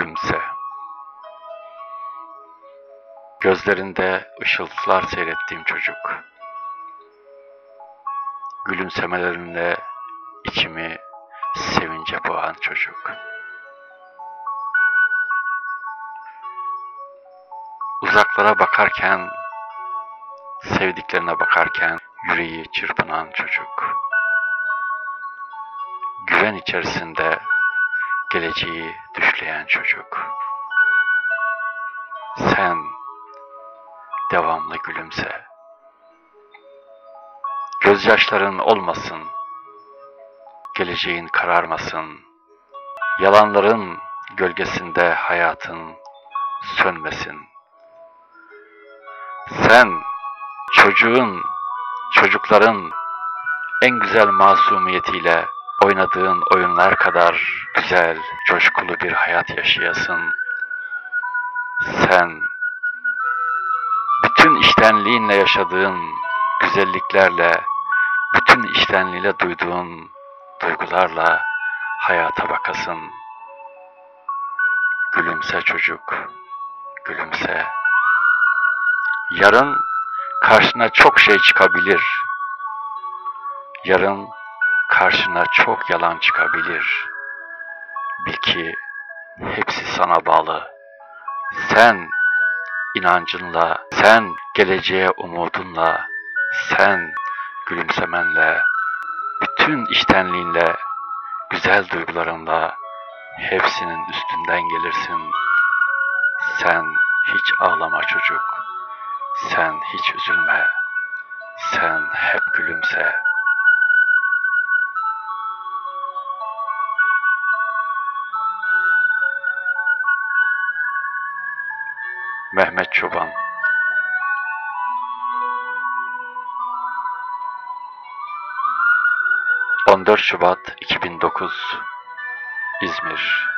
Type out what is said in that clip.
Gülümse. Gözlerinde ışıltılar seyrettiğim çocuk. Gülümsemelerinle içimi sevince boğan çocuk. Uzaklara bakarken, sevdiklerine bakarken yüreği çırpınan çocuk. Güven içerisinde geleceği düşleyen çocuk. Sen devamlı gülümse. Gözyaşların olmasın. Geleceğin kararmasın. Yalanların gölgesinde hayatın sönmesin. Sen çocuğun, çocukların en güzel masumiyetiyle oynadığın oyunlar kadar güzel, coşkulu bir hayat yaşayasın. Sen bütün iştenliğinle yaşadığın güzelliklerle, bütün iştenliğiyle duyduğun duygularla hayata bakasın. Gülümse çocuk, gülümse. Yarın karşına çok şey çıkabilir. Yarın karşına çok yalan çıkabilir. Bil ki hepsi sana bağlı. Sen inancınla, sen geleceğe umudunla, sen gülümsemenle, bütün iştenliğinle, güzel duygularınla hepsinin üstünden gelirsin. Sen hiç ağlama çocuk. Sen hiç üzülme. Sen hep gülümse. Mehmet Çoban. 14 Şubat 2009 İzmir